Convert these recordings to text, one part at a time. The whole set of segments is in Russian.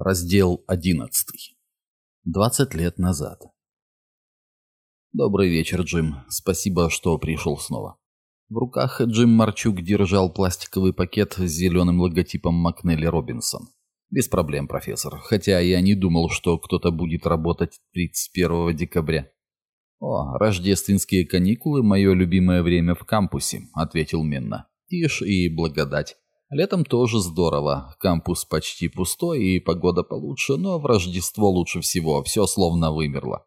Раздел 11. 20 лет назад. Добрый вечер, Джим. Спасибо, что пришел снова. В руках Джим Марчук держал пластиковый пакет с зеленым логотипом Макнелли Робинсон. Без проблем, профессор. Хотя я не думал, что кто-то будет работать 31 декабря. «О, рождественские каникулы – мое любимое время в кампусе», – ответил Менна. «Тишь и благодать. Летом тоже здорово. Кампус почти пустой и погода получше, но в Рождество лучше всего. Все словно вымерло.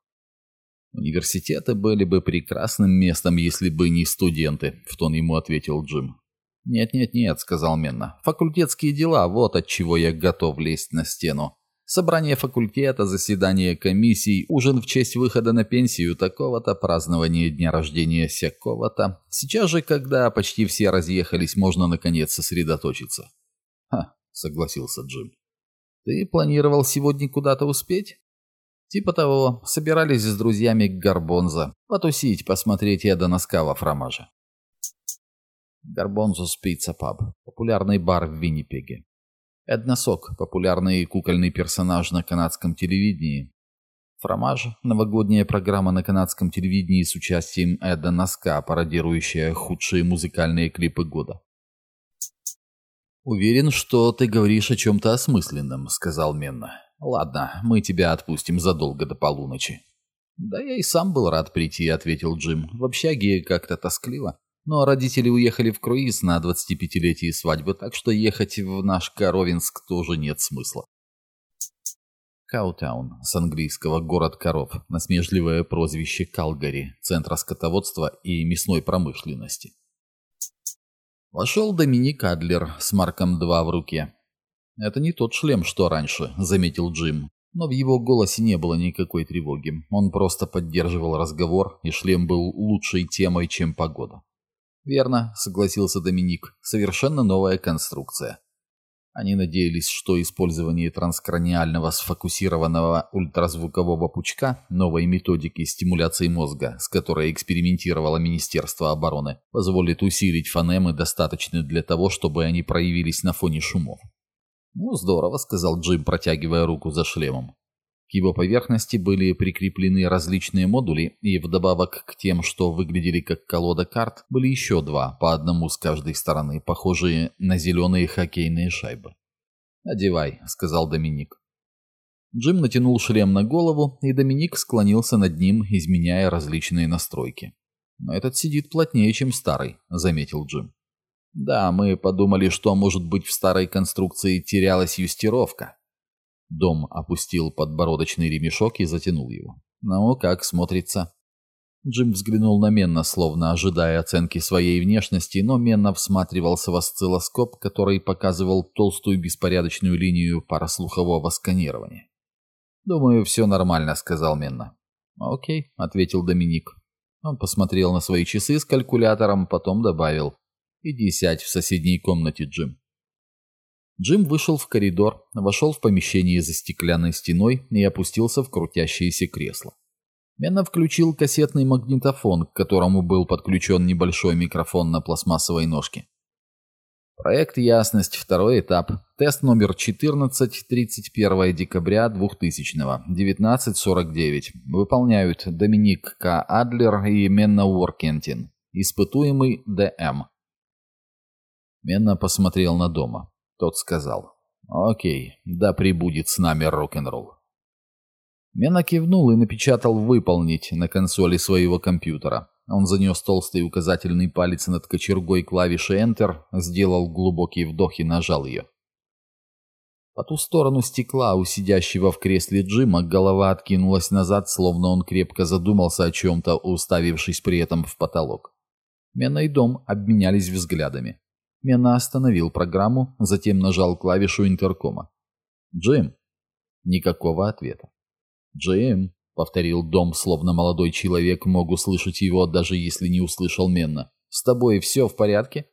Университеты были бы прекрасным местом, если бы не студенты, в тон ему ответил Джим. «Нет-нет-нет», — сказал Менна. «Факультетские дела, вот от чего я готов лезть на стену. Собрание факультета, заседание комиссий, ужин в честь выхода на пенсию такого-то, празднование дня рождения всякого-то. Сейчас же, когда почти все разъехались, можно наконец сосредоточиться. «Ха», — согласился Джим. «Ты планировал сегодня куда-то успеть?» «Типа того, собирались с друзьями к Гарбонзо, потусить, посмотреть Эда носка во фромаже». Гарбонзо Пицца Паб, популярный бар в Виннипеге. Эдносок – популярный кукольный персонаж на канадском телевидении. Фромаж – новогодняя программа на канадском телевидении с участием Эда Носка, пародирующая худшие музыкальные клипы года. «Уверен, что ты говоришь о чем-то осмысленном», — сказал Менна. «Ладно, мы тебя отпустим задолго до полуночи». «Да я и сам был рад прийти», — ответил Джим. «В общаге как-то тоскливо». Но родители уехали в круиз на 25-летие свадьбы, так что ехать в наш Коровинск тоже нет смысла. Каутаун, с английского «город коров», насмешливое прозвище Калгари, центра скотоводства и мясной промышленности. Вошел Доминик Адлер с Марком 2 в руке. «Это не тот шлем, что раньше», — заметил Джим. Но в его голосе не было никакой тревоги. Он просто поддерживал разговор, и шлем был лучшей темой, чем погода. «Верно», — согласился Доминик. «Совершенно новая конструкция». Они надеялись, что использование транскраниального сфокусированного ультразвукового пучка, новой методики стимуляции мозга, с которой экспериментировало Министерство обороны, позволит усилить фонемы достаточно для того, чтобы они проявились на фоне шумов. «Ну, здорово», — сказал Джим, протягивая руку за шлемом. К его поверхности были прикреплены различные модули, и вдобавок к тем, что выглядели как колода карт, были еще два, по одному с каждой стороны, похожие на зеленые хоккейные шайбы. «Одевай», — сказал Доминик. Джим натянул шлем на голову, и Доминик склонился над ним, изменяя различные настройки. «Этот сидит плотнее, чем старый», — заметил Джим. «Да, мы подумали, что, может быть, в старой конструкции терялась юстировка», Дом опустил подбородочный ремешок и затянул его. «Ну, как смотрится?» Джим взглянул на Менна, словно ожидая оценки своей внешности, но Менна всматривался в осциллоскоп, который показывал толстую беспорядочную линию параслухового сканирования. «Думаю, все нормально», — сказал Менна. «Окей», — ответил Доминик. Он посмотрел на свои часы с калькулятором, потом добавил. «Иди сядь в соседней комнате, Джим». Джим вышел в коридор, вошел в помещение за стеклянной стеной и опустился в крутящееся кресло. Менна включил кассетный магнитофон, к которому был подключен небольшой микрофон на пластмассовой ножке. Проект «Ясность», второй этап. Тест номер 14, 31 декабря 2000 19.49. Выполняют Доминик К. Адлер и Менна Уоркентин. Испытуемый ДМ. Менна посмотрел на дома. Тот сказал. «Окей, да прибудет с нами рок-н-ролл». Мена кивнул и напечатал «выполнить» на консоли своего компьютера. Он занес толстый указательный палец над кочергой клавиши Enter, сделал глубокий вдох и нажал ее. По ту сторону стекла у сидящего в кресле Джима голова откинулась назад, словно он крепко задумался о чем-то, уставившись при этом в потолок. Мена и Дом обменялись взглядами. Мена остановил программу, затем нажал клавишу интеркома. «Джим!» Никакого ответа. «Джим!» — повторил Дом, словно молодой человек мог услышать его, даже если не услышал Менна. «С тобой все в порядке?»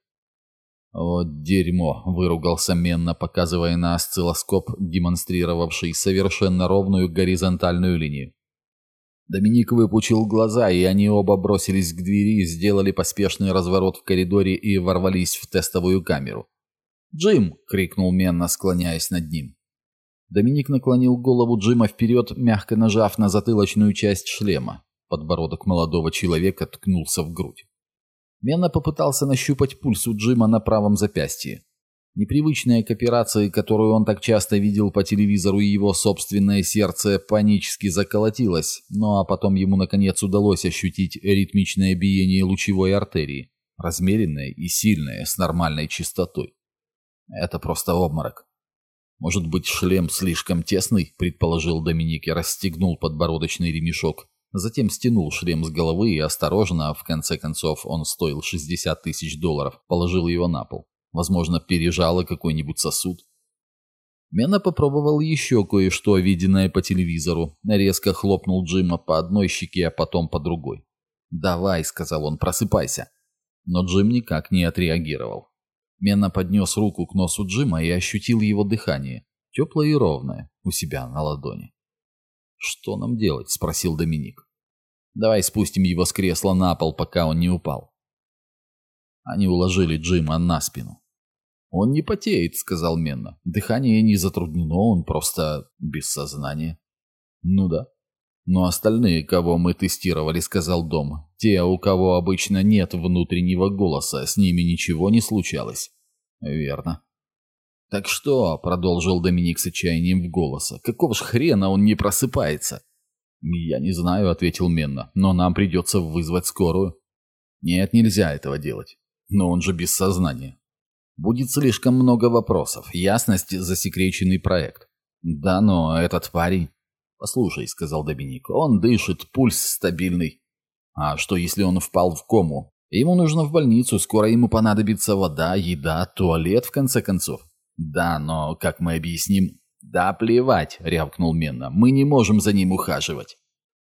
«Вот дерьмо!» — выругался Менна, показывая на осциллоскоп, демонстрировавший совершенно ровную горизонтальную линию. Доминик выпучил глаза, и они оба бросились к двери, сделали поспешный разворот в коридоре и ворвались в тестовую камеру. «Джим!» — крикнул Менна, склоняясь над ним. Доминик наклонил голову Джима вперед, мягко нажав на затылочную часть шлема. Подбородок молодого человека ткнулся в грудь. Мена попытался нащупать пульс у Джима на правом запястье. Непривычная к операции, которую он так часто видел по телевизору, его собственное сердце панически заколотилось, ну а потом ему наконец удалось ощутить ритмичное биение лучевой артерии, размеренное и сильное, с нормальной частотой. Это просто обморок. Может быть, шлем слишком тесный, предположил Доминик и расстегнул подбородочный ремешок. Затем стянул шлем с головы и осторожно, в конце концов он стоил 60 тысяч долларов, положил его на пол. Возможно, пережало какой-нибудь сосуд. Мена попробовал еще кое-что, виденное по телевизору. Резко хлопнул Джима по одной щеке, а потом по другой. «Давай», — сказал он, — «просыпайся». Но Джим никак не отреагировал. Мена поднес руку к носу Джима и ощутил его дыхание, теплое и ровное, у себя на ладони. «Что нам делать?» — спросил Доминик. «Давай спустим его с кресла на пол, пока он не упал». Они уложили Джима на спину. «Он не потеет», — сказал Менна. «Дыхание не затруднено, он просто без сознания». «Ну да». «Но остальные, кого мы тестировали», — сказал Дом, «те, у кого обычно нет внутреннего голоса, с ними ничего не случалось». «Верно». «Так что?» — продолжил Доминик с отчаянием в голоса. «Какого ж хрена он не просыпается?» «Я не знаю», — ответил Менна, — «но нам придется вызвать скорую». «Нет, нельзя этого делать. Но он же без сознания». «Будет слишком много вопросов. Ясность — засекреченный проект». «Да, но этот парень...» «Послушай», — сказал Доминик, — «он дышит, пульс стабильный». «А что, если он впал в кому? Ему нужно в больницу, скоро ему понадобится вода, еда, туалет, в конце концов». «Да, но как мы объясним?» «Да плевать», — рявкнул Менна. «Мы не можем за ним ухаживать.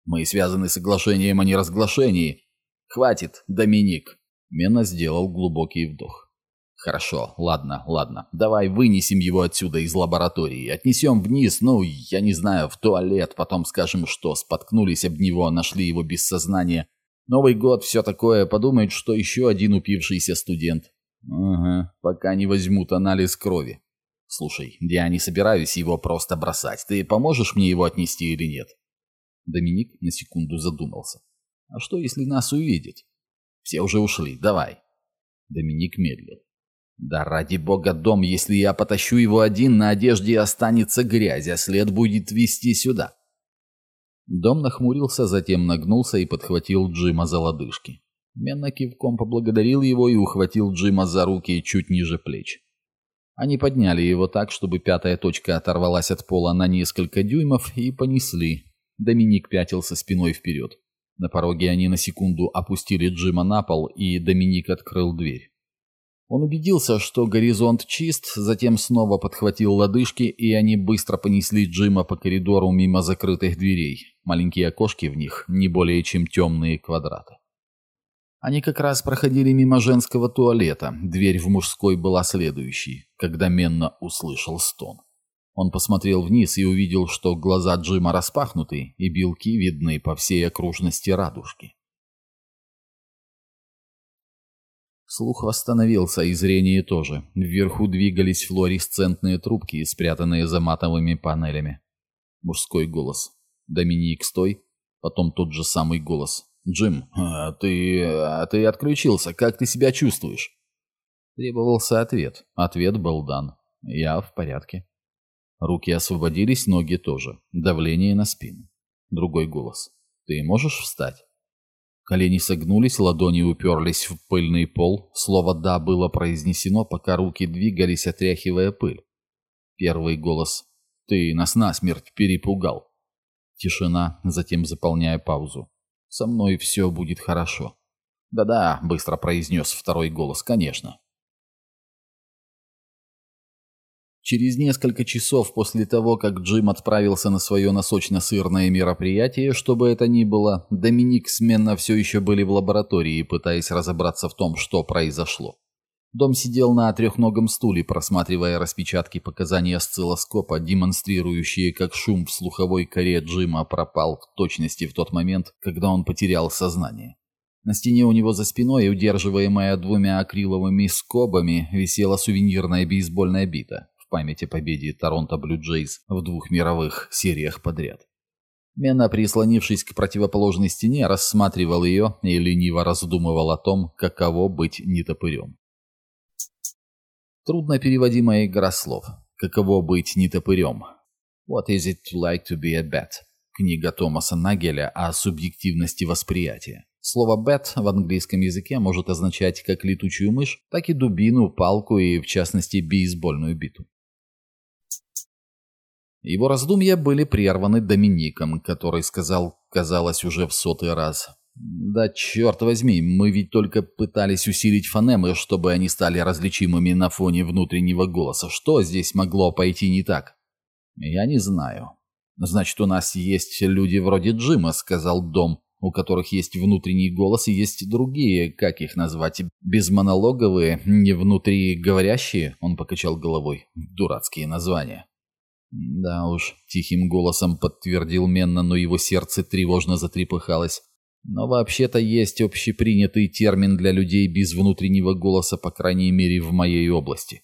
Мы связаны соглашением о неразглашении. Хватит, Доминик». Менна сделал глубокий вдох. «Хорошо, ладно, ладно. Давай вынесем его отсюда из лаборатории. Отнесем вниз, ну, я не знаю, в туалет. Потом скажем, что споткнулись об него, нашли его без сознания. Новый год, все такое. Подумают, что еще один упившийся студент. Ага, пока не возьмут анализ крови. Слушай, я не собираюсь его просто бросать. Ты поможешь мне его отнести или нет? Доминик на секунду задумался. А что, если нас увидят? Все уже ушли, давай. Доминик медлил. Да ради бога, дом, если я потащу его один, на одежде останется грязь, а след будет вести сюда. Дом нахмурился, затем нагнулся и подхватил Джима за лодыжки. Менна кивком поблагодарил его и ухватил Джима за руки чуть ниже плеч. Они подняли его так, чтобы пятая точка оторвалась от пола на несколько дюймов и понесли. Доминик пятился спиной вперед. На пороге они на секунду опустили Джима на пол, и Доминик открыл дверь. Он убедился, что горизонт чист, затем снова подхватил лодыжки, и они быстро понесли Джима по коридору мимо закрытых дверей. Маленькие окошки в них не более чем темные квадраты. Они как раз проходили мимо женского туалета. Дверь в мужской была следующей, когда Менна услышал стон. Он посмотрел вниз и увидел, что глаза Джима распахнуты, и белки видны по всей окружности радужки. Слух восстановился, и зрение тоже. Вверху двигались флуоресцентные трубки, спрятанные за матовыми панелями. Мужской голос. «Доминик, стой!» Потом тот же самый голос. «Джим, а ты... а ты отключился. Как ты себя чувствуешь?» Требовался ответ. Ответ был дан. «Я в порядке». Руки освободились, ноги тоже. Давление на спину. Другой голос. «Ты можешь встать?» Колени согнулись, ладони уперлись в пыльный пол. Слово «да» было произнесено, пока руки двигались, отряхивая пыль. Первый голос. «Ты нас насмерть перепугал». Тишина, затем заполняя паузу. Со мной все будет хорошо. Да-да, быстро произнес второй голос, конечно. Через несколько часов после того, как Джим отправился на свое носочно-сырное мероприятие, чтобы это ни было, Доминик с Менна все еще были в лаборатории, пытаясь разобраться в том, что произошло. Дом сидел на трехногом стуле, просматривая распечатки показаний осциллоскопа, демонстрирующие, как шум в слуховой коре Джима пропал в точности в тот момент, когда он потерял сознание. На стене у него за спиной, удерживаемая двумя акриловыми скобами, висела сувенирная бейсбольная бита. Память о победе Торонто Блю Джейс в двух мировых сериях подряд. Мена, прислонившись к противоположной стене, рассматривал ее и лениво раздумывал о том, каково быть нетопырем. Трудно переводимая игра слов. Каково быть нетопырем? What is it like to be a bat? Книга Томаса Нагеля о субъективности восприятия. Слово «bat» в английском языке может означать как летучую мышь, так и дубину, палку и, в частности, бейсбольную биту. Его раздумья были прерваны Домиником, который сказал, казалось, уже в сотый раз. «Да черт возьми, мы ведь только пытались усилить фонемы, чтобы они стали различимыми на фоне внутреннего голоса. Что здесь могло пойти не так?» «Я не знаю». «Значит, у нас есть люди вроде Джима», — сказал Дом, у которых есть внутренний голос и есть другие, как их назвать, безмонологовые, не внутри говорящие?» Он покачал головой. «Дурацкие названия». «Да уж», — тихим голосом подтвердил Менна, но его сердце тревожно затрепыхалось. «Но вообще-то есть общепринятый термин для людей без внутреннего голоса, по крайней мере, в моей области.